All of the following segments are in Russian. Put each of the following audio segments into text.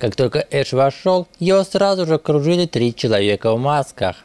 Как только Эш вошел, его сразу же окружили три человека в масках.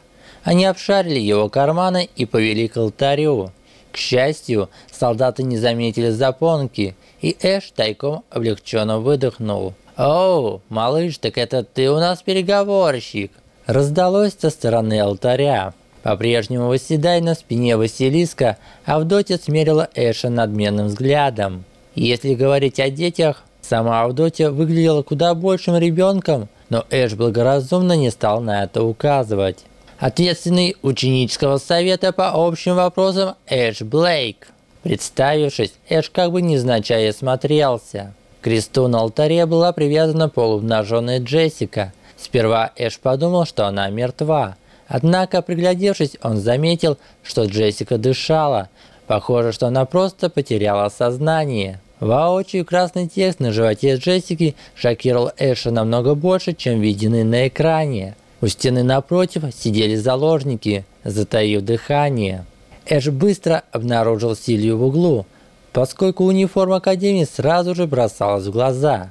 Они обшарили его карманы и повели к алтарю. К счастью, солдаты не заметили запонки, и Эш тайком облегченно выдохнул. «Оу, малыш, так это ты у нас переговорщик!» Раздалось со стороны алтаря. По-прежнему восседая на спине Василиска, Авдотья смерила Эша надменным взглядом. Если говорить о детях, сама Авдотья выглядела куда большим ребенком, но Эш благоразумно не стал на это указывать. Ответственный ученического совета по общим вопросам Эш Блейк. Представившись, Эш как бы незначай смотрелся. К кресту на алтаре была привязана полуобнаженная Джессика. Сперва Эш подумал, что она мертва, Однако, приглядевшись, он заметил, что Джессика дышала. Похоже, что она просто потеряла сознание. Воочию красный текст на животе Джессики шокировал Эша намного больше, чем виденный на экране. У стены напротив сидели заложники, затаив дыхание. Эш быстро обнаружил Силью в углу, поскольку униформа Академии сразу же бросалась в глаза.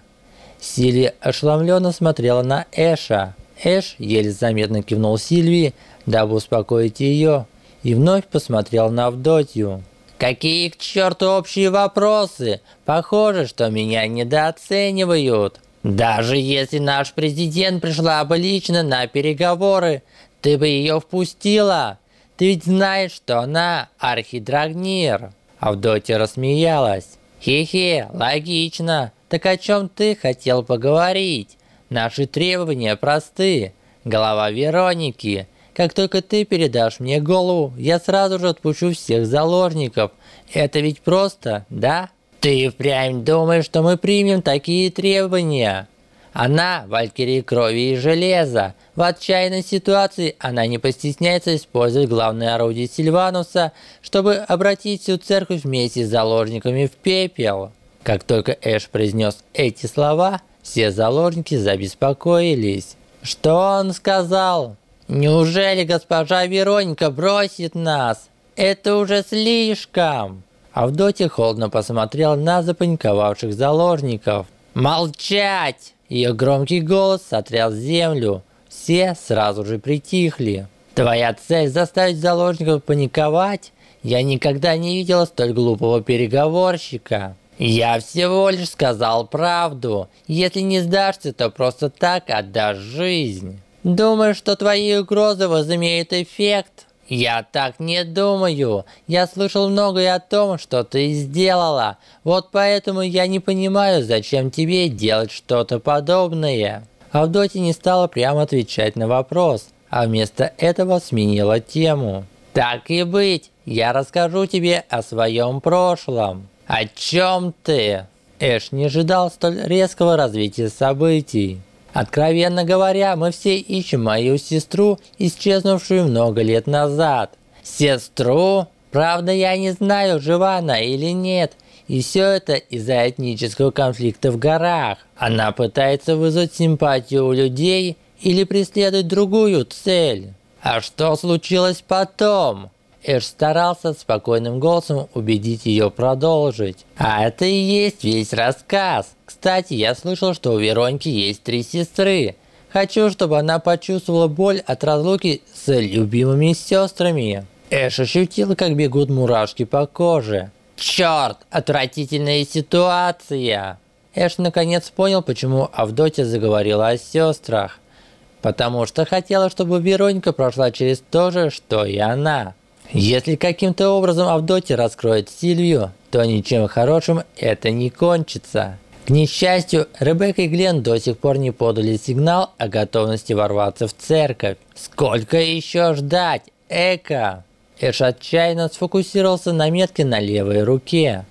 Силья ошеломленно смотрела на Эша. Эш еле заметно кивнул Сильвии, дабы успокоить ее, и вновь посмотрел на Авдотью. «Какие к черту общие вопросы? Похоже, что меня недооценивают. Даже если наш президент пришла бы лично на переговоры, ты бы ее впустила. Ты ведь знаешь, что она архидрагнир». Авдотья рассмеялась. «Хе-хе, логично. Так о чем ты хотел поговорить?» Наши требования просты. Голова Вероники. Как только ты передашь мне голову, я сразу же отпущу всех заложников. Это ведь просто, да? Ты впрямь думаешь, что мы примем такие требования? Она – Валькирия крови и железа. В отчаянной ситуации она не постесняется использовать главное орудие Сильвануса, чтобы обратить всю церковь вместе с заложниками в пепел. Как только Эш произнес эти слова – все заложники забеспокоились. Что он сказал? Неужели госпожа Вероника бросит нас? Это уже слишком. Авдотья холодно посмотрела на запаниковавших заложников. «Молчать!» Ее громкий голос сотряс землю. Все сразу же притихли. «Твоя цель заставить заложников паниковать? Я никогда не видела столь глупого переговорщика!» «Я всего лишь сказал правду. Если не сдашься, то просто так отдашь жизнь. Думаешь, что твои угрозы возымеют эффект?» «Я так не думаю. Я слышал многое о том, что ты сделала. Вот поэтому я не понимаю, зачем тебе делать что-то подобное». Авдотья не стала прямо отвечать на вопрос, а вместо этого сменила тему. «Так и быть, я расскажу тебе о своем прошлом». «О чем ты?» Эш не ожидал столь резкого развития событий. Откровенно говоря, мы все ищем мою сестру, исчезнувшую много лет назад. Сестру? Правда, я не знаю, жива она или нет. И все это из-за этнического конфликта в горах. Она пытается вызвать симпатию у людей или преследует другую цель. А что случилось потом? Эш старался спокойным голосом убедить ее продолжить. А это и есть весь рассказ. Кстати, я слышал, что у Вероньки есть три сестры. Хочу, чтобы она почувствовала боль от разлуки с любимыми сестрами. Эш ощутил, как бегут мурашки по коже. Черт, отвратительная ситуация. Эш наконец понял, почему Авдотья заговорила о сестрах. Потому что хотела, чтобы Веронька прошла через то же, что и она. Если каким-то образом Авдотья раскроет Сильвию, то ничем хорошим это не кончится. К несчастью, Ребекка и Глен до сих пор не подали сигнал о готовности ворваться в церковь. Сколько еще ждать? Эка! Эш отчаянно сфокусировался на метке на левой руке.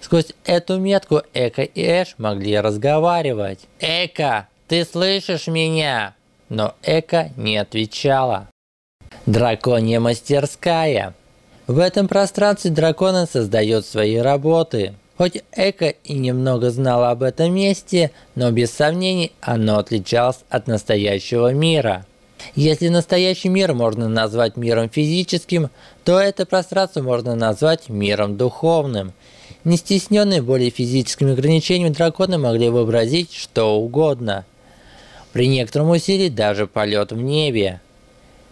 Сквозь эту метку Эка и Эш могли разговаривать. «Эка, ты слышишь меня?» Но Эка не отвечала. Драконья мастерская. В этом пространстве дракона создает свои работы. Хоть Эко и немного знала об этом месте, но без сомнений оно отличалось от настоящего мира. Если настоящий мир можно назвать миром физическим, то это пространство можно назвать миром духовным. Не стесненные более физическими ограничениями драконы могли вообразить что угодно. При некотором усилии даже полет в небе.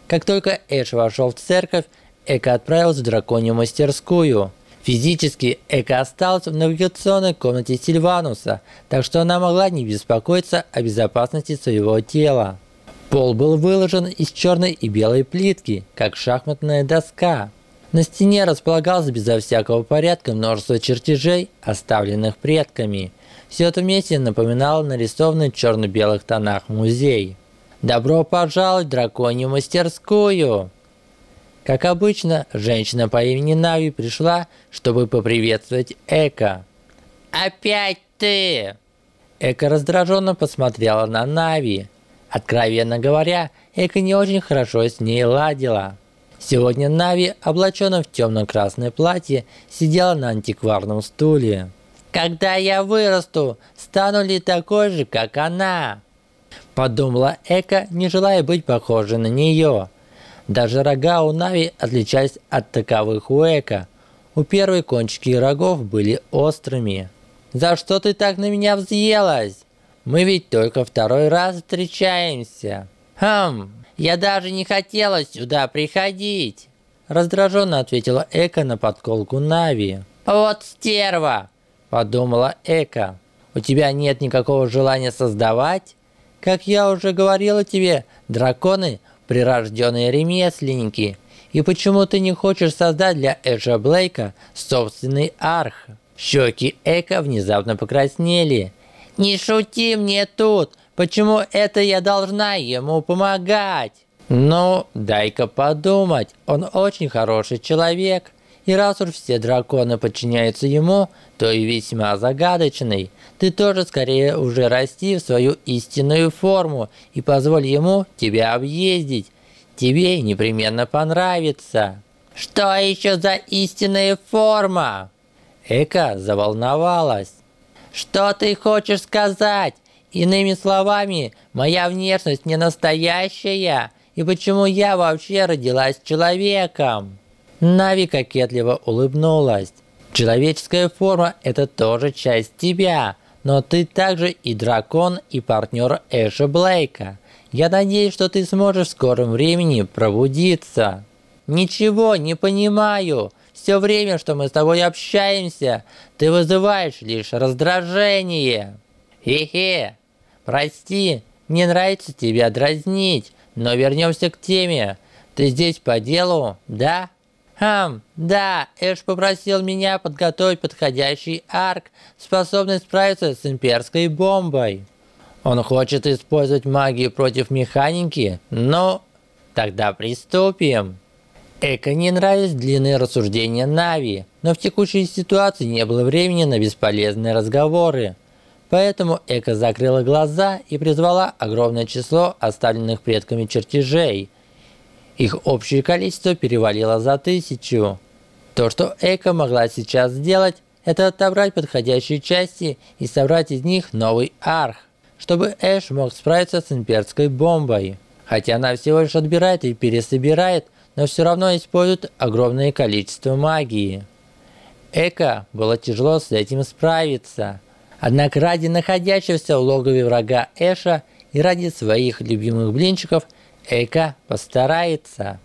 Как только Эш вошел в церковь, Эка отправился в драконью мастерскую. Физически Эка осталась в навигационной комнате Сильвануса, так что она могла не беспокоиться о безопасности своего тела. Пол был выложен из черной и белой плитки, как шахматная доска. На стене располагалось безо всякого порядка множество чертежей, оставленных предками. Все это вместе напоминало нарисованный в черно-белых тонах музей. «Добро пожаловать в драконью мастерскую!» Как обычно, женщина по имени Нави пришла, чтобы поприветствовать Эка. «Опять ты!» Эка раздраженно посмотрела на Нави. Откровенно говоря, Эка не очень хорошо с ней ладила. Сегодня Нави, облаченная в темно-красное платье, сидела на антикварном стуле. «Когда я вырасту, стану ли такой же, как она?» Подумала Эка, не желая быть похожей на нее. Даже рога у Нави отличались от таковых у Эка. У первой кончики рогов были острыми. «За что ты так на меня взъелась? Мы ведь только второй раз встречаемся». «Хм, я даже не хотела сюда приходить!» Раздраженно ответила Эка на подколку Нави. «Вот стерва!» Подумала Эка. «У тебя нет никакого желания создавать?» «Как я уже говорила тебе, драконы – прирожденные ремесленники. И почему ты не хочешь создать для Эша Блейка собственный арх?» Щеки Эка внезапно покраснели. «Не шути мне тут! Почему это я должна ему помогать? Ну, дай-ка подумать. Он очень хороший человек. И раз уж все драконы подчиняются ему, то и весьма загадочный. Ты тоже скорее уже расти в свою истинную форму и позволь ему тебя объездить. Тебе непременно понравится. Что еще за истинная форма? Эка заволновалась. Что ты хочешь сказать? Иными словами, моя внешность не настоящая, и почему я вообще родилась человеком? Нави кокетливо улыбнулась. Человеческая форма – это тоже часть тебя, но ты также и дракон, и партнер Эша Блейка. Я надеюсь, что ты сможешь в скором времени пробудиться. Ничего не понимаю. Все время, что мы с тобой общаемся, ты вызываешь лишь раздражение. Хе-хе. Прости, мне нравится тебя дразнить, но вернемся к теме. Ты здесь по делу, да? Хм, да, Эш попросил меня подготовить подходящий арк, способный справиться с имперской бомбой. Он хочет использовать магию против механики? Ну, тогда приступим. Эко не нравились длинные рассуждения Нави, но в текущей ситуации не было времени на бесполезные разговоры. Поэтому Эка закрыла глаза и призвала огромное число оставленных предками чертежей. Их общее количество перевалило за тысячу. То, что Эка могла сейчас сделать, это отобрать подходящие части и собрать из них новый арх, чтобы Эш мог справиться с имперской бомбой. Хотя она всего лишь отбирает и пересобирает, но все равно использует огромное количество магии. Эка было тяжело с этим справиться. Однако ради находящегося в логове врага Эша и ради своих любимых блинчиков Эка постарается.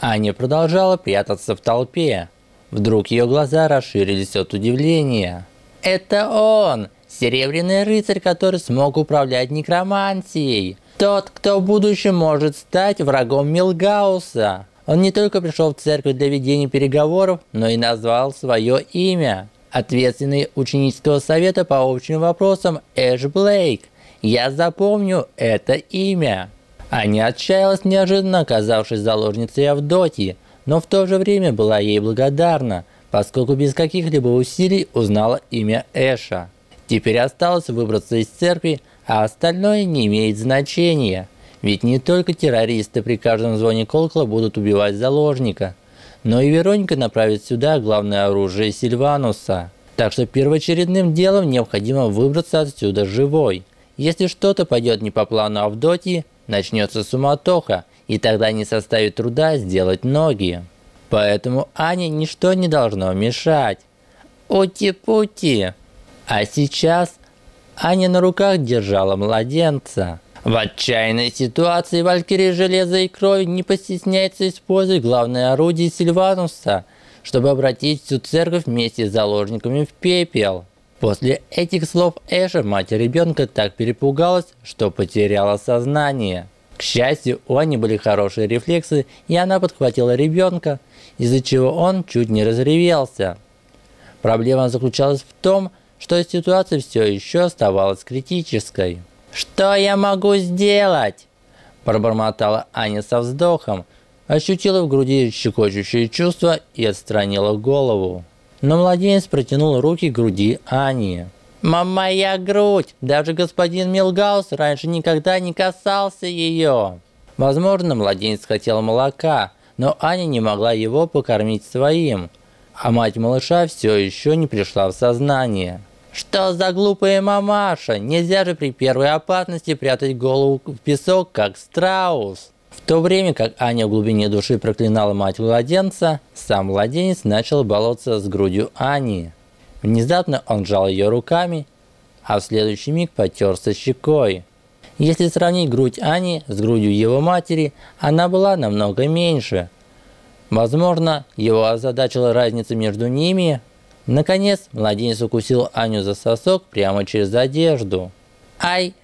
Аня продолжала прятаться в толпе. Вдруг ее глаза расширились от удивления. «Это он! Серебряный рыцарь, который смог управлять некромантией! Тот, кто в будущем может стать врагом Милгауса!» Он не только пришел в церковь для ведения переговоров, но и назвал свое имя ответственный ученического совета по общим вопросам Эш Блейк. Я запомню это имя. Аня отчаялась, неожиданно оказавшись заложницей Авдотьи, но в то же время была ей благодарна, поскольку без каких-либо усилий узнала имя Эша. Теперь осталось выбраться из церкви, а остальное не имеет значения. Ведь не только террористы при каждом звоне колокола будут убивать заложника – но и Вероника направит сюда главное оружие Сильвануса. Так что первоочередным делом необходимо выбраться отсюда живой. Если что-то пойдет не по плану Авдотьи, начнется суматоха, и тогда не составит труда сделать ноги. Поэтому Ане ничто не должно мешать. Ути-пути. А сейчас Аня на руках держала младенца. В отчаянной ситуации Валькирия Железа и Крови не постесняется использовать главное орудие Сильвануса, чтобы обратить всю церковь вместе с заложниками в пепел. После этих слов Эша, мать ребенка, так перепугалась, что потеряла сознание. К счастью, у Ани были хорошие рефлексы, и она подхватила ребенка, из-за чего он чуть не разревелся. Проблема заключалась в том, что ситуация все еще оставалась критической. «Что я могу сделать?» Пробормотала Аня со вздохом, ощутила в груди щекочущее чувство и отстранила голову. Но младенец протянул руки к груди Ани. «Моя грудь! Даже господин Милгаус раньше никогда не касался ее!» Возможно, младенец хотел молока, но Аня не могла его покормить своим, а мать малыша все еще не пришла в сознание. Что за глупая мамаша? Нельзя же при первой опасности прятать голову в песок, как страус. В то время как Аня в глубине души проклинала мать младенца, сам младенец начал бороться с грудью Ани. Внезапно он сжал ее руками, а в следующий миг потерся щекой. Если сравнить грудь Ани с грудью его матери, она была намного меньше. Возможно, его озадачила разница между ними. Наконец, младенец укусил Аню за сосок прямо через одежду. «Ай!»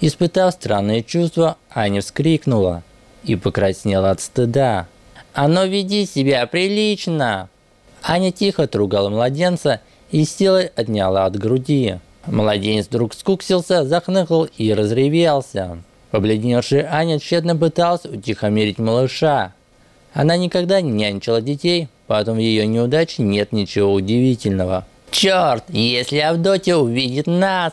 Испытав странное чувство, Аня вскрикнула и покраснела от стыда. «Оно «А веди себя прилично!» Аня тихо тругала младенца и силой отняла от груди. Младенец вдруг скуксился, захныкал и разревелся. Побледневшая Аня тщетно пыталась утихомирить малыша. Она никогда не нянчила детей, поэтому в ее неудаче нет ничего удивительного. «Черт, если Авдотья увидит нас!»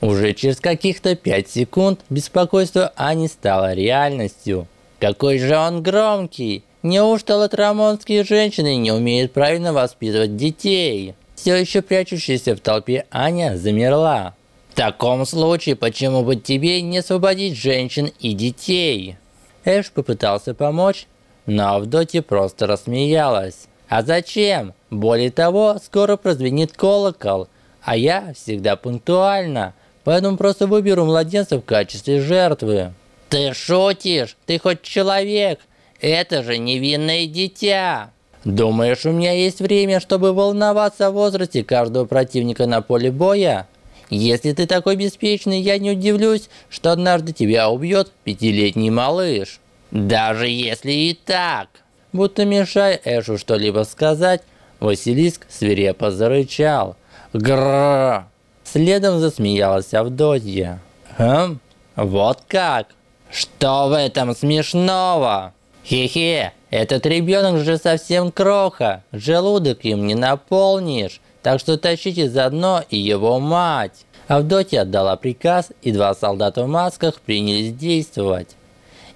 Уже через каких-то пять секунд беспокойство Ани стало реальностью. Какой же он громкий! Неужто латрамонские женщины не умеют правильно воспитывать детей? Все еще прячущаяся в толпе Аня замерла. В таком случае, почему бы тебе не освободить женщин и детей? Эш попытался помочь, но Авдотья просто рассмеялась. А зачем? Более того, скоро прозвенит колокол, а я всегда пунктуальна, поэтому просто выберу младенца в качестве жертвы. Ты шутишь? Ты хоть человек? Это же невинное дитя. Думаешь, у меня есть время, чтобы волноваться о возрасте каждого противника на поле боя? Если ты такой беспечный, я не удивлюсь, что однажды тебя убьет пятилетний малыш. Даже если и так. Будто мешая Эшу что-либо сказать, Василиск свирепо зарычал. Грррр. Следом засмеялась Авдотья. Хм, вот как? Что в этом смешного? Хе-хе, этот ребенок же совсем кроха, желудок им не наполнишь, так что тащите заодно и его мать. Авдотья отдала приказ, и два солдата в масках принялись действовать.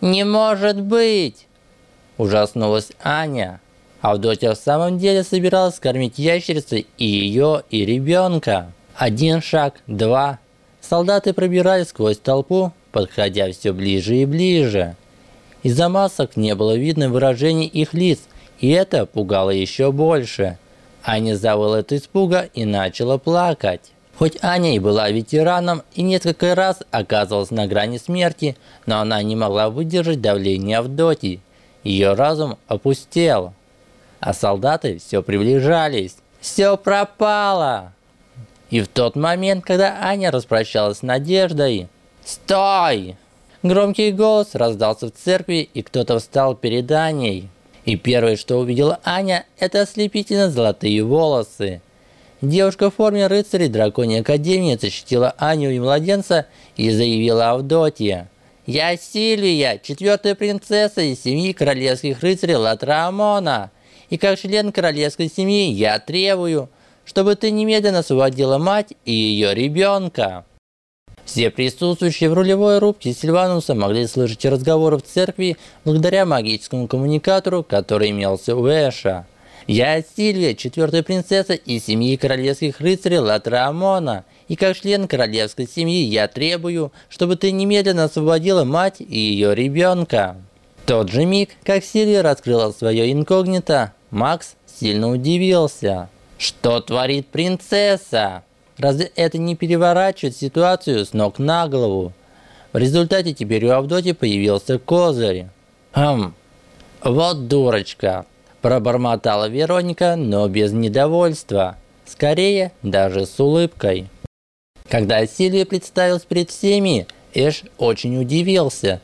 «Не может быть!» Ужаснулась Аня. Авдотья в самом деле собиралась кормить ящерицы и ее, и ребенка. Один шаг, два. Солдаты пробирались сквозь толпу, подходя все ближе и ближе. Из-за масок не было видно выражений их лиц, и это пугало еще больше. Аня завыла от испуга и начала плакать. Хоть Аня и была ветераном и несколько раз оказывалась на грани смерти, но она не могла выдержать давление Авдотьи. Ее разум опустел. А солдаты все приближались. Все пропало! И в тот момент, когда Аня распрощалась с надеждой, «Стой!» Громкий голос раздался в церкви, и кто-то встал перед Аней. И первое, что увидела Аня, это ослепительно золотые волосы. Девушка в форме рыцарей драконьей академии защитила Аню и младенца и заявила Авдотья. «Я Сильвия, четвертая принцесса из семьи королевских рыцарей Латрамона. И как член королевской семьи я требую, чтобы ты немедленно освободила мать и ее ребенка». Все присутствующие в рулевой рубке Сильвануса могли слышать разговоры в церкви благодаря магическому коммуникатору, который имелся у Эша. «Я Сильвия, четвертая принцесса из семьи королевских рыцарей Латрамона, и как член королевской семьи я требую, чтобы ты немедленно освободила мать и ее ребенка». Тот же миг, как Сильвия раскрыла свое инкогнито, Макс сильно удивился. «Что творит принцесса?» Разве это не переворачивает ситуацию с ног на голову? В результате теперь у Авдоти появился козырь. Хм, вот дурочка, пробормотала Вероника, но без недовольства. Скорее, даже с улыбкой. Когда Сильвия представилась перед всеми, Эш очень удивился,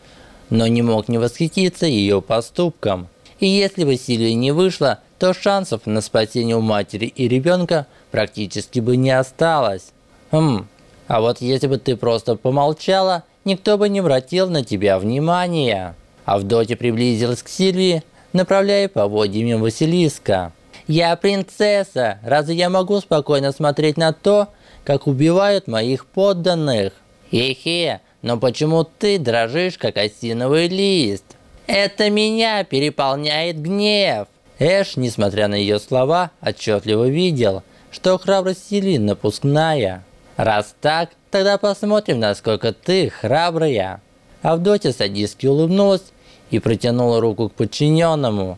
но не мог не восхититься ее поступком. И если бы Сильвия не вышла, то шансов на спасение у матери и ребенка практически бы не осталось. Хм, а вот если бы ты просто помолчала, никто бы не обратил на тебя внимания. Авдотья приблизилась к Сильвии, направляя поводья мимо Василиска. «Я принцесса! Разве я могу спокойно смотреть на то, как убивают моих подданных?» «Хе-хе, но почему ты дрожишь, как осиновый лист?» «Это меня переполняет гнев!» Эш, несмотря на ее слова, отчетливо видел, что храбрость Селин напускная. «Раз так, тогда посмотрим, насколько ты храбрая!» Авдотья садистски улыбнулась и протянула руку к подчиненному.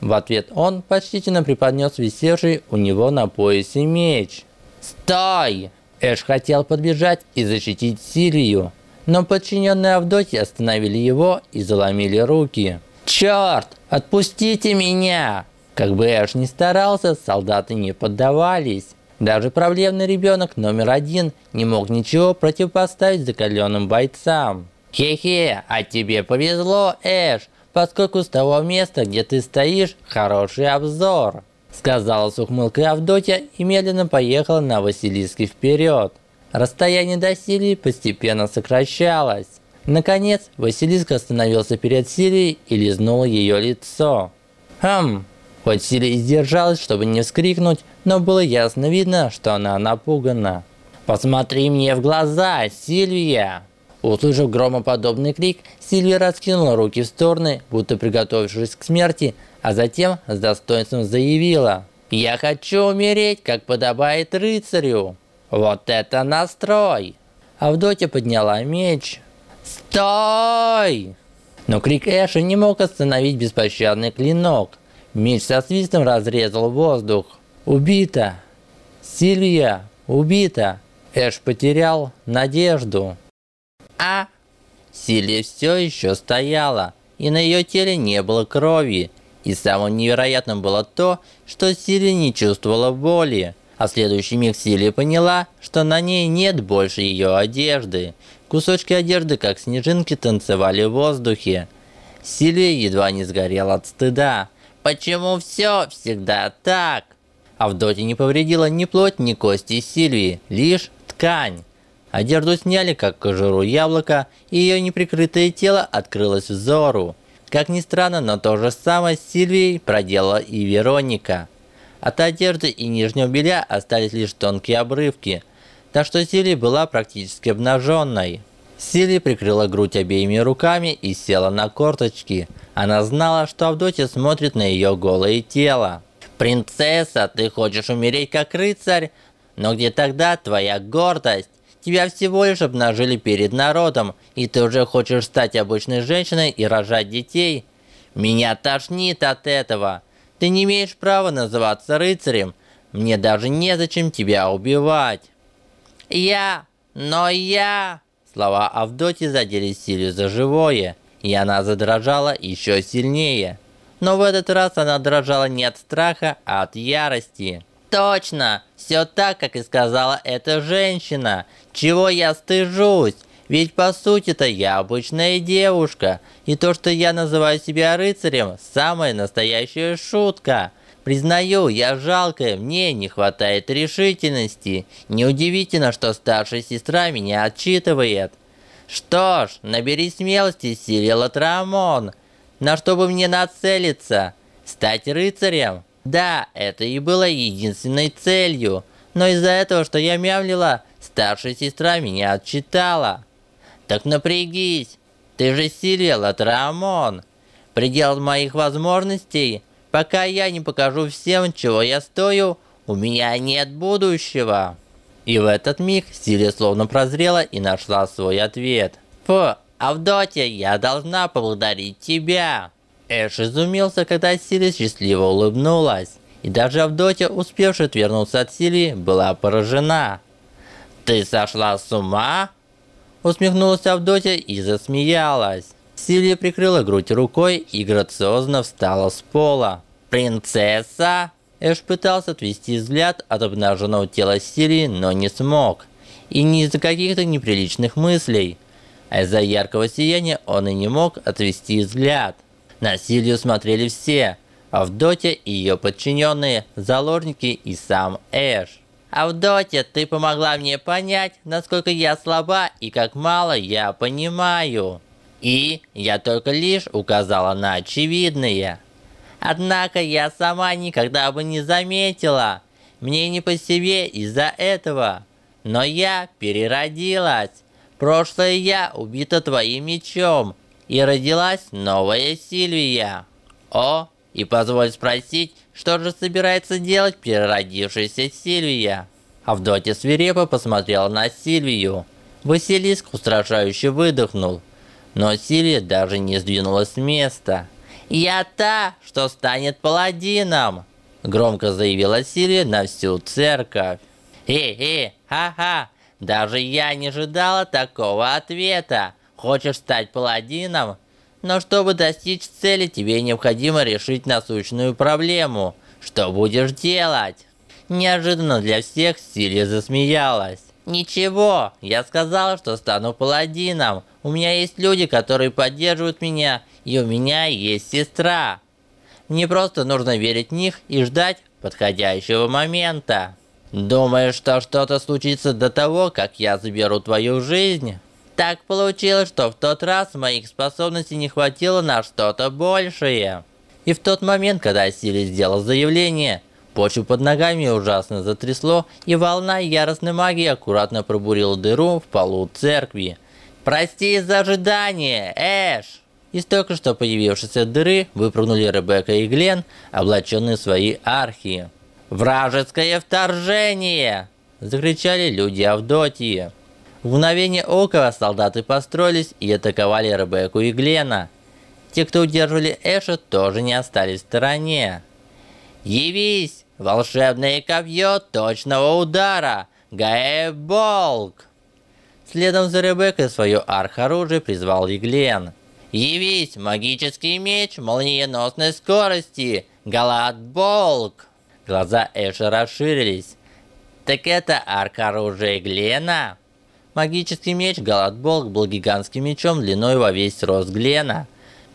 В ответ он почтительно преподнес висевший у него на поясе меч. «Стой!» Эш хотел подбежать и защитить Силию, но подчиненные Авдотьи остановили его и заломили руки. «Черт! Отпустите меня!» Как бы Эш ни старался, солдаты не поддавались. Даже проблемный ребенок номер один не мог ничего противопоставить закаленным бойцам. «Хе-хе, а тебе повезло, Эш, поскольку с того места, где ты стоишь, хороший обзор», сказала с ухмылкой Авдотья и медленно поехала на Василиски вперед. Расстояние до Силии постепенно сокращалось. Наконец, Василиск остановился перед Силией и лизнул ее лицо. Хм, хоть Силия сдержалась, чтобы не вскрикнуть, но было ясно видно, что она напугана. «Посмотри мне в глаза, Сильвия!» Услышав громоподобный крик, Сильвия раскинула руки в стороны, будто приготовившись к смерти, а затем с достоинством заявила «Я хочу умереть, как подобает рыцарю!» «Вот это настрой!» Авдотья подняла меч. «Стой!» Но крик Эша не мог остановить беспощадный клинок. Меч со свистом разрезал воздух. «Убита!» «Сильвия! Убита!» Эш потерял надежду. А Силия все еще стояла, и на ее теле не было крови. И самым невероятным было то, что Силия не чувствовала боли. А в следующий миг Силия поняла, что на ней нет больше ее одежды. Кусочки одежды, как снежинки, танцевали в воздухе. Силия едва не сгорела от стыда. Почему все всегда так? Авдотья не повредила ни плоть, ни кости Сильвии, лишь ткань. Одежду сняли, как кожуру яблока, и ее неприкрытое тело открылось взору. Как ни странно, но то же самое с Сильвией проделала и Вероника. От одежды и нижнего белья остались лишь тонкие обрывки, так что Сильвия была практически обнаженной. Сильвия прикрыла грудь обеими руками и села на корточки. Она знала, что Авдотья смотрит на ее голое тело. «Принцесса, ты хочешь умереть как рыцарь? Но где тогда твоя гордость? Тебя всего лишь обнажили перед народом, и ты уже хочешь стать обычной женщиной и рожать детей? Меня тошнит от этого. Ты не имеешь права называться рыцарем. Мне даже незачем тебя убивать. Я, но я... Слова Авдоти задели Силию за живое, и она задрожала еще сильнее. Но в этот раз она дрожала не от страха, а от ярости. Точно, все так, как и сказала эта женщина. Чего я стыжусь? Ведь по сути-то я обычная девушка. И то, что я называю себя рыцарем, самая настоящая шутка. Признаю, я жалкая, мне не хватает решительности. Неудивительно, что старшая сестра меня отчитывает. Что ж, набери смелости, Сирия Латрамон. На что бы мне нацелиться? Стать рыцарем? Да, это и было единственной целью. Но из-за этого, что я мямлила, старшая сестра меня отчитала. Так напрягись. Ты же Силия Латрамон. Предел моих возможностей. Пока я не покажу всем, чего я стою, у меня нет будущего. И в этот миг Силия словно прозрела и нашла свой ответ. Фу, Авдотья, я должна поблагодарить тебя. Эш изумился, когда Силия счастливо улыбнулась. И даже Авдотья, успевшая отвернуться от Силии, была поражена. «Ты сошла с ума?» Усмехнулась Авдотья и засмеялась. Сильвия прикрыла грудь рукой и грациозно встала с пола. «Принцесса!» Эш пытался отвести взгляд от обнаженного тела Силии, но не смог. И не из-за каких-то неприличных мыслей. А из-за яркого сияния он и не мог отвести взгляд. На Силию смотрели все. Авдотья и ее подчиненные, заложники и сам Эш. «Авдотья, ты помогла мне понять, насколько я слаба и как мало я понимаю. И я только лишь указала на очевидное. Однако я сама никогда бы не заметила. Мне не по себе из-за этого. Но я переродилась. Прошлое я убита твоим мечом. И родилась новая Сильвия. О, и позволь спросить, что же собирается делать переродившаяся Сильвия? Авдотья свирепо посмотрела на Сильвию. Василиск устрашающе выдохнул. Но Сильвия даже не сдвинулась с места. «Я та, что станет паладином!» Громко заявила Сильвия на всю церковь. «Хе-хе, ха-ха! Даже я не ожидала такого ответа! Хочешь стать паладином? Но чтобы достичь цели, тебе необходимо решить насущную проблему. Что будешь делать? Неожиданно для всех Силия засмеялась. Ничего, я сказала, что стану паладином. У меня есть люди, которые поддерживают меня, и у меня есть сестра. Мне просто нужно верить в них и ждать подходящего момента. Думаешь, что что-то случится до того, как я заберу твою жизнь? Так получилось, что в тот раз моих способностей не хватило на что-то большее. И в тот момент, когда Сили сделал заявление, почву под ногами ужасно затрясло, и волна яростной магии аккуратно пробурила дыру в полу церкви. «Прости за ожидание, Эш!» Из только что появившейся дыры выпрыгнули Ребекка и Глен, облаченные в свои архи. «Вражеское вторжение!» – закричали люди Авдотьи. В мгновение ока солдаты построились и атаковали Ребекку и Глена. Те, кто удерживали Эша, тоже не остались в стороне. «Явись! Волшебное копье точного удара! Гаэболк!» Следом за Ребеккой свое арх-оружие призвал и Глен. «Явись! Магический меч молниеносной скорости! Галатболк!» Глаза Эша расширились. «Так это арк-оружие Глена?» Магический меч Галадболк был гигантским мечом длиной во весь рост Глена.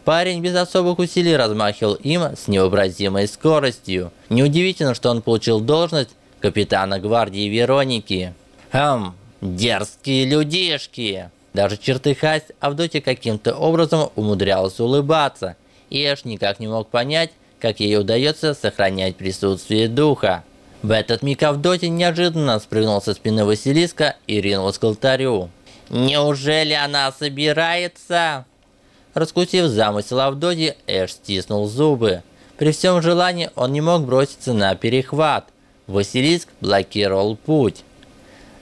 Парень без особых усилий размахивал им с невообразимой скоростью. Неудивительно, что он получил должность капитана гвардии Вероники. Хм, дерзкие людишки. Даже чертыхаясь, Авдотья каким-то образом умудрялась улыбаться. И аж никак не мог понять, как ей удается сохранять присутствие духа. В этот миг Авдотья неожиданно спрыгнул со спины Василиска и ринулась к алтарю. «Неужели она собирается?» Раскусив замысел Авдотьи, Эш стиснул зубы. При всем желании он не мог броситься на перехват. Василиск блокировал путь.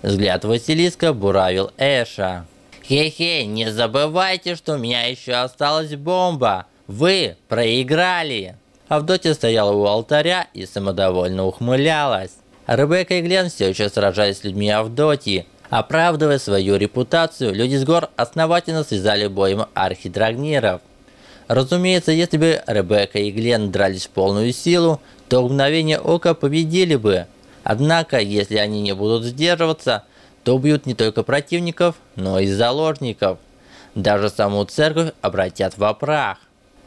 Взгляд Василиска буравил Эша. «Хе-хе, не забывайте, что у меня еще осталась бомба! Вы проиграли!» Авдотья стояла у алтаря и самодовольно ухмылялась. Ребекка и Глен все еще сражались с людьми Авдотьи. Оправдывая свою репутацию, люди с гор основательно связали боем архидрагниров. Разумеется, если бы Ребекка и Глен дрались в полную силу, то мгновение ока победили бы. Однако, если они не будут сдерживаться, то убьют не только противников, но и заложников. Даже саму церковь обратят в прах.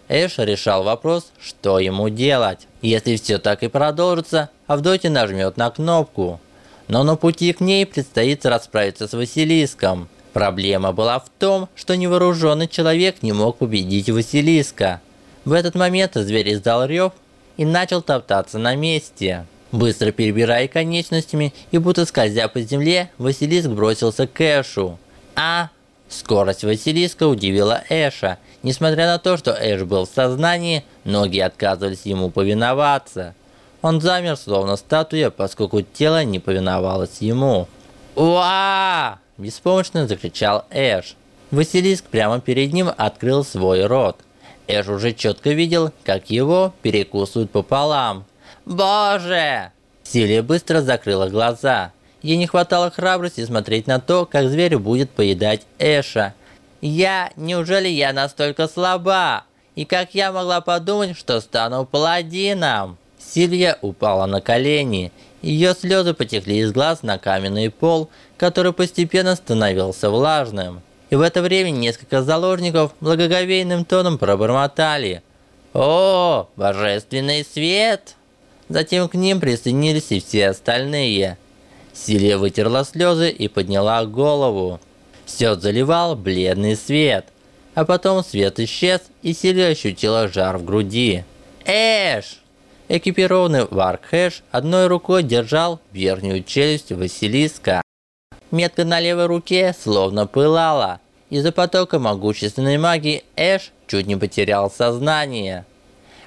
Эш решал вопрос, что ему делать. Если все так и продолжится, Авдотья нажмет на кнопку. Но на пути к ней предстоит расправиться с Василиском. Проблема была в том, что невооруженный человек не мог победить Василиска. В этот момент зверь издал рев и начал топтаться на месте. Быстро перебирая конечностями и будто скользя по земле, Василиск бросился к Эшу. А скорость Василиска удивила Эша – Несмотря на то, что Эш был в сознании, ноги отказывались ему повиноваться. Он замер, словно статуя, поскольку тело не повиновалось ему. «Уа!» – беспомощно закричал Эш. Василиск прямо перед ним открыл свой рот. Эш уже четко видел, как его перекусывают пополам. «Боже!» Силия быстро закрыла глаза. ей не хватало храбрости смотреть на то, как зверь будет поедать Эша. «Я... Неужели я настолько слаба? И как я могла подумать, что стану паладином?» Сильвия упала на колени. Ее слезы потекли из глаз на каменный пол, который постепенно становился влажным. И в это время несколько заложников благоговейным тоном пробормотали. «О, божественный свет!» Затем к ним присоединились и все остальные. Силия вытерла слезы и подняла голову. Все заливал бледный свет. А потом свет исчез, и Силия ощутила жар в груди. «Эш!» Экипированный Варкхэш одной рукой держал верхнюю челюсть Василиска. Метка на левой руке словно пылала. Из-за потока могущественной магии Эш чуть не потерял сознание.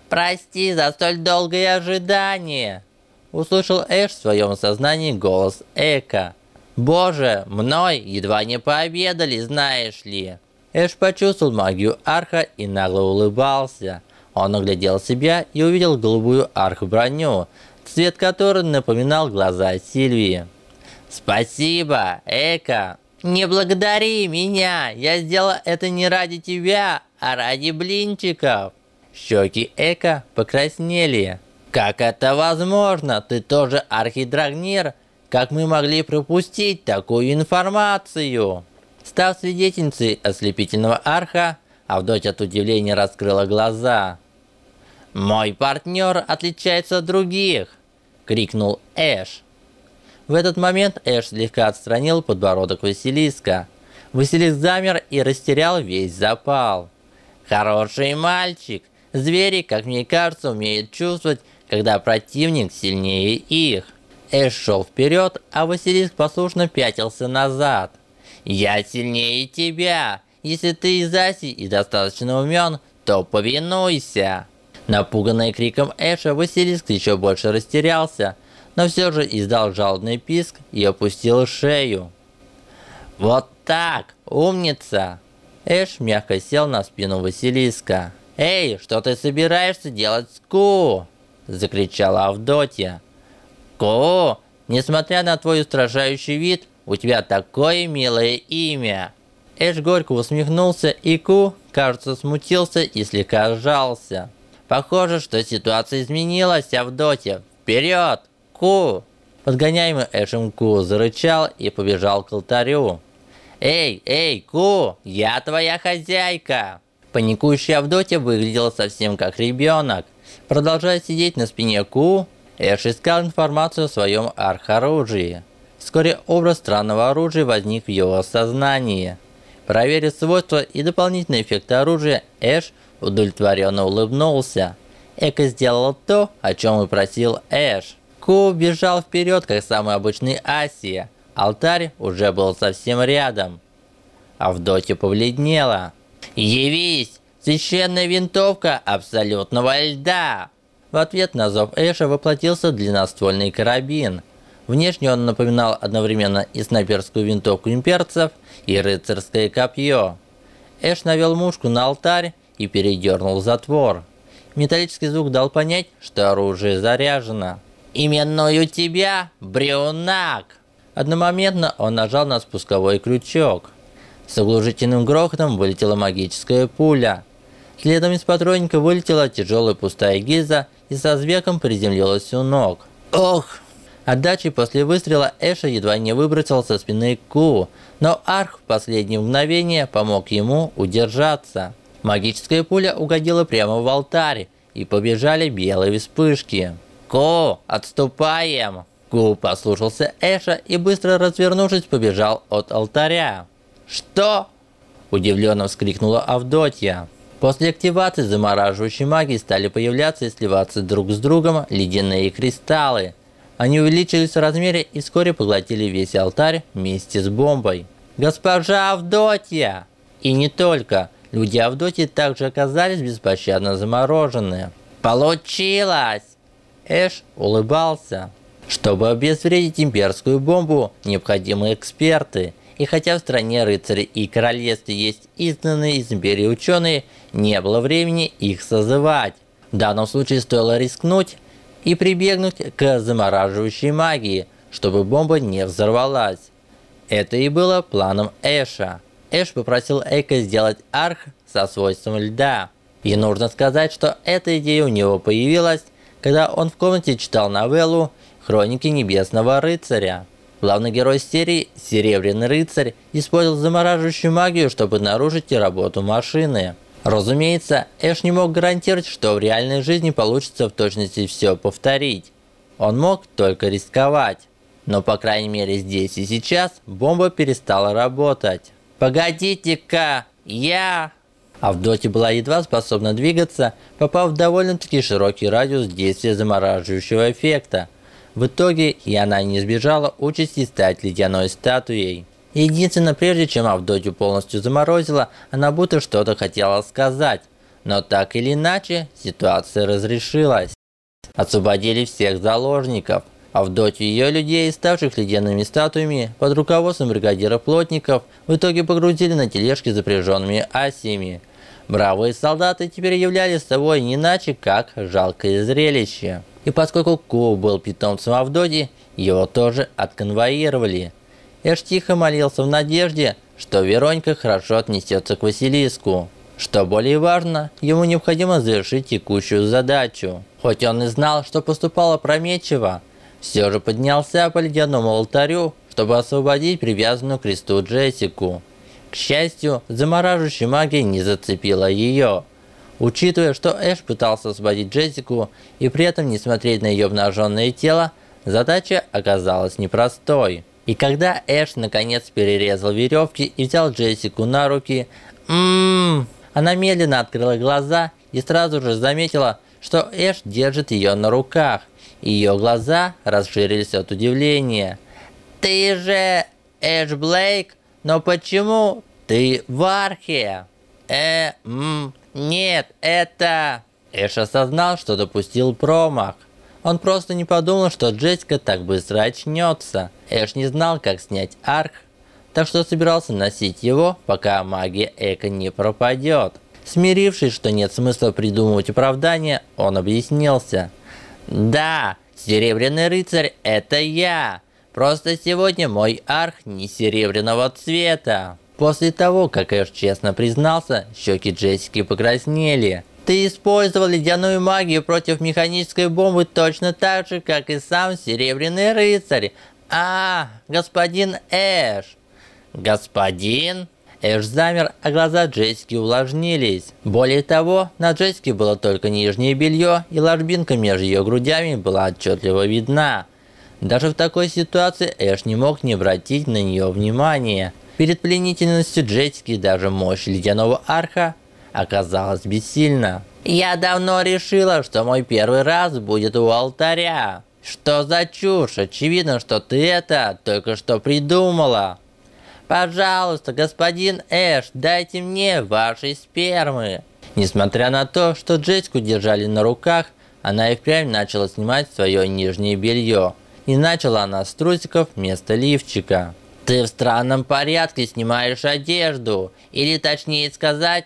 «Прости за столь долгое ожидание!» Услышал Эш в своем сознании голос Эка. «Боже, мной едва не пообедали, знаешь ли!» Эш почувствовал магию арха и нагло улыбался. Он оглядел себя и увидел голубую арх-броню, цвет которой напоминал глаза Сильвии. «Спасибо, Эка!» «Не благодари меня! Я сделал это не ради тебя, а ради блинчиков!» Щеки Эка покраснели. «Как это возможно? Ты тоже архидрагнир? Как мы могли пропустить такую информацию?» Став свидетельницей ослепительного арха, Авдотья от удивления раскрыла глаза. «Мой партнер отличается от других!» – крикнул Эш. В этот момент Эш слегка отстранил подбородок Василиска. Василиск замер и растерял весь запал. «Хороший мальчик! Звери, как мне кажется, умеют чувствовать, когда противник сильнее их». Эш шел вперед, а Василиск послушно пятился назад. «Я сильнее тебя! Если ты из Аси и достаточно умен, то повинуйся!» Напуганный криком Эша, Василиск еще больше растерялся – но все же издал жалобный писк и опустил шею. «Вот так! Умница!» Эш мягко сел на спину Василиска. «Эй, что ты собираешься делать с Ку?» Закричала Авдотья. «Ку, несмотря на твой устрашающий вид, у тебя такое милое имя!» Эш горько усмехнулся, и Ку, кажется, смутился и слегка сжался. «Похоже, что ситуация изменилась, Авдотья. Вперед!» Ку!» Подгоняемый Эшем Ку зарычал и побежал к алтарю. «Эй, эй, Ку, я твоя хозяйка!» Паникующая Авдотья выглядела совсем как ребенок. Продолжая сидеть на спине Ку, Эш искал информацию о своем арх-оружии. Вскоре образ странного оружия возник в его сознании. Проверив свойства и дополнительный эффект оружия, Эш удовлетворенно улыбнулся. Эко сделал то, о чем и просил Эш. Ку бежал вперед, как самый обычный Асия. Алтарь уже был совсем рядом. Авдотья побледнела. «Явись! Священная винтовка абсолютного льда!» В ответ на зов Эша воплотился длинноствольный карабин. Внешне он напоминал одновременно и снайперскую винтовку имперцев, и рыцарское копье. Эш навел мушку на алтарь и передернул затвор. Металлический звук дал понять, что оружие заряжено. Именную тебя, брюнак!» Одномоментно он нажал на спусковой крючок. С оглушительным грохотом вылетела магическая пуля. Следом из патронника вылетела тяжелая пустая гильза и со звеком приземлилась у ног. Ох! Отдачей после выстрела Эша едва не выбросил со спины Ку, но Арх в последнее мгновение помог ему удержаться. Магическая пуля угодила прямо в алтарь, и побежали белые вспышки. «Ку, отступаем!» Ку послушался Эша и быстро развернувшись побежал от алтаря. «Что?» Удивленно вскрикнула Авдотья. После активации замораживающей магии стали появляться и сливаться друг с другом ледяные кристаллы. Они увеличились в размере и вскоре поглотили весь алтарь вместе с бомбой. «Госпожа Авдотья!» И не только. Люди Авдотьи также оказались беспощадно замороженные. «Получилось!» Эш улыбался. Чтобы обезвредить имперскую бомбу, необходимы эксперты. И хотя в стране рыцарей и королевстве есть изгнанные из империи ученые, не было времени их созывать. В данном случае стоило рискнуть и прибегнуть к замораживающей магии, чтобы бомба не взорвалась. Это и было планом Эша. Эш попросил Эйка сделать арх со свойством льда. И нужно сказать, что эта идея у него появилась, когда он в комнате читал новеллу «Хроники Небесного Рыцаря». Главный герой серии, Серебряный Рыцарь, использовал замораживающую магию, чтобы нарушить работу машины. Разумеется, Эш не мог гарантировать, что в реальной жизни получится в точности все повторить. Он мог только рисковать. Но по крайней мере здесь и сейчас бомба перестала работать. «Погодите-ка, я...» Авдотья была едва способна двигаться, попав в довольно-таки широкий радиус действия замораживающего эффекта. В итоге и она не избежала участи стать ледяной статуей. Единственно, прежде чем Авдотью полностью заморозила, она будто что-то хотела сказать. Но так или иначе, ситуация разрешилась. Освободили всех заложников. Авдотью и ее людей, ставших ледяными статуями, под руководством бригадира плотников, в итоге погрузили на тележки запряженными асиями. Бравые солдаты теперь являлись собой не иначе, как жалкое зрелище. И поскольку Ку был питомцем Авдоти, его тоже отконвоировали. Эш тихо молился в надежде, что Веронька хорошо отнесется к Василиску. Что более важно, ему необходимо завершить текущую задачу. Хоть он и знал, что поступало опрометчиво, все же поднялся по ледяному алтарю, чтобы освободить привязанную к кресту Джессику. К счастью, замораживающая магия не зацепила ее. Учитывая, что Эш пытался освободить Джессику и при этом не смотреть на ее обнаженное тело, задача оказалась непростой. И когда Эш наконец перерезал веревки и взял Джессику на руки, ммм, она медленно открыла глаза и сразу же заметила, что Эш держит ее на руках. Ее глаза расширились от удивления. «Ты же Эш Блейк? Но почему ты в архе?» «Э, м, нет, это...» Эш осознал, что допустил промах. Он просто не подумал, что Джессика так быстро очнется. Эш не знал, как снять арх, так что собирался носить его, пока магия Эка не пропадет. Смирившись, что нет смысла придумывать оправдание, он объяснился. «Да, Серебряный рыцарь – это я. Просто сегодня мой арх не серебряного цвета». После того, как Эш честно признался, щеки Джессики покраснели. «Ты использовал ледяную магию против механической бомбы точно так же, как и сам Серебряный рыцарь. А, господин Эш!» «Господин?» Эш замер, а глаза Джессики увлажнились. Более того, на Джессике было только нижнее белье, и ложбинка между ее грудями была отчетливо видна. Даже в такой ситуации Эш не мог не обратить на нее внимания. Перед пленительностью Джессики даже мощь ледяного арха оказалась бессильна. «Я давно решила, что мой первый раз будет у алтаря. Что за чушь? Очевидно, что ты это только что придумала». Пожалуйста, господин Эш, дайте мне вашей спермы. Несмотря на то, что Джессику держали на руках, она и впрямь начала снимать свое нижнее белье. И начала она с трусиков вместо лифчика. Ты в странном порядке снимаешь одежду. Или точнее сказать,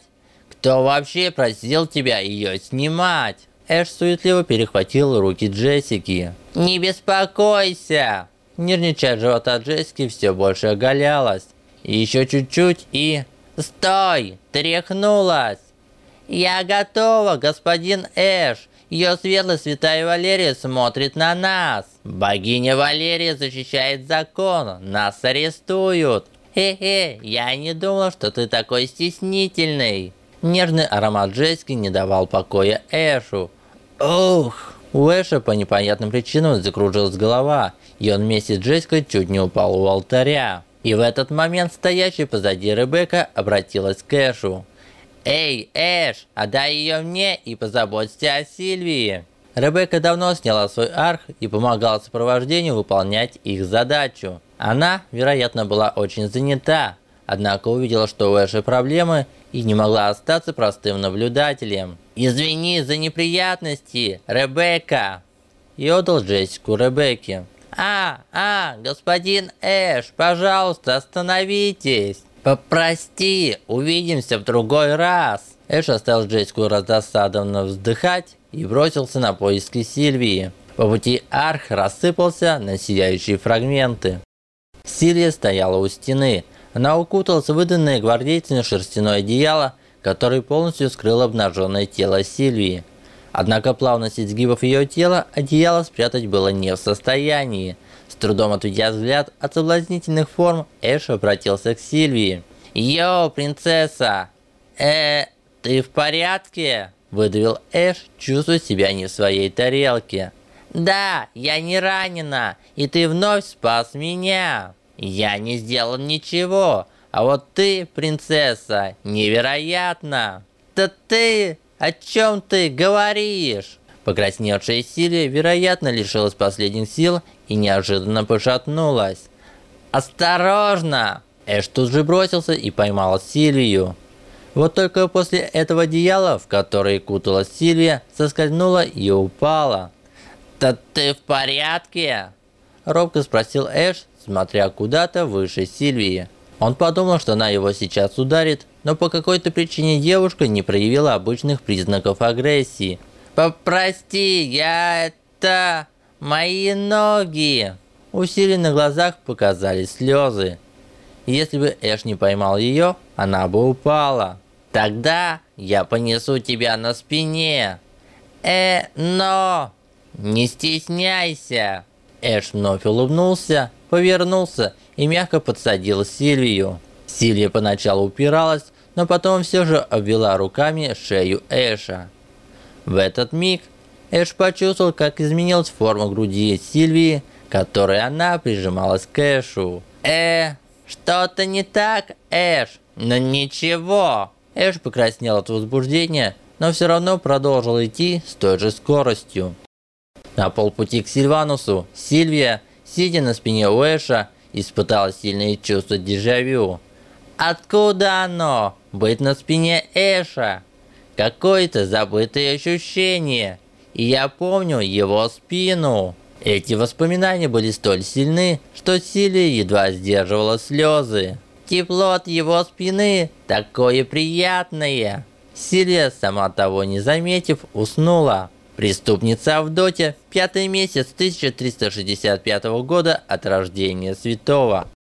кто вообще просил тебя ее снимать? Эш суетливо перехватил руки Джессики. «Не беспокойся!» Нижняя часть живота Джессики все больше оголялась. Еще чуть-чуть и... Стой! Тряхнулась! Я готова, господин Эш. Ее светлая святая Валерия смотрит на нас. Богиня Валерия защищает закон. Нас арестуют. Хе-хе, я не думал, что ты такой стеснительный. Нежный аромат Джессики не давал покоя Эшу. Ух! У Эша по непонятным причинам закружилась голова, и он вместе с Джессикой чуть не упал у алтаря. И в этот момент стоящая позади Ребекка обратилась к Эшу. «Эй, Эш, отдай ее мне и позаботься о Сильвии!» Ребекка давно сняла свой арх и помогала сопровождению выполнять их задачу. Она, вероятно, была очень занята, однако увидела, что у Эши проблемы и не могла остаться простым наблюдателем. «Извини за неприятности, Ребекка!» И отдал Джессику Ребекке. А, а, господин Эш, пожалуйста, остановитесь. Попрости, увидимся в другой раз. Эш оставил Джессику раздосадованно вздыхать и бросился на поиски Сильвии. По пути арх рассыпался на сияющие фрагменты. Силья стояла у стены. Она укуталась в выданное гвардейцами шерстяное одеяло, которое полностью скрыло обнаженное тело Сильвии. Однако плавность изгибов ее тела одеяло спрятать было не в состоянии. С трудом отведя взгляд от соблазнительных форм, Эш обратился к Сильвии. «Йоу, принцесса! э ты в порядке?» Выдавил Эш, чувствуя себя не в своей тарелке. «Да, я не ранена, и ты вновь спас меня!» «Я не сделал ничего, а вот ты, принцесса, невероятно!» «Да ты... о чем ты говоришь?» Покрасневшая Силия, вероятно, лишилась последних сил и неожиданно пошатнулась. «Осторожно!» Эш тут же бросился и поймал Сильвию. Вот только после этого одеяла, в которое куталась Сильвия, соскользнула и упала. «Да ты в порядке?» Робко спросил Эш, смотря куда-то выше Сильвии. Он подумал, что она его сейчас ударит, но по какой-то причине девушка не проявила обычных признаков агрессии. «Попрости, я это... мои ноги!» У на глазах показались слезы. Если бы Эш не поймал ее, она бы упала. «Тогда я понесу тебя на спине!» «Э, но...» «Не стесняйся!» Эш вновь улыбнулся, повернулся и мягко подсадил Сильвию. Сильвия поначалу упиралась, но потом все же обвела руками шею Эша. В этот миг Эш почувствовал, как изменилась форма груди Сильвии, которой она прижималась к Эшу. «Э, что-то не так, Эш?» «Но ничего!» Эш покраснел от возбуждения, но все равно продолжил идти с той же скоростью. На полпути к Сильванусу Сильвия, сидя на спине у Эша, испытала сильные чувства дежавю. Откуда оно? Быть на спине Эша? Какое-то забытое ощущение. И я помню его спину. Эти воспоминания были столь сильны, что Сильвия едва сдерживала слезы. Тепло от его спины такое приятное. Сильвия, сама того не заметив, уснула. Преступница Авдотья, пятый месяц 1365 года от рождения святого.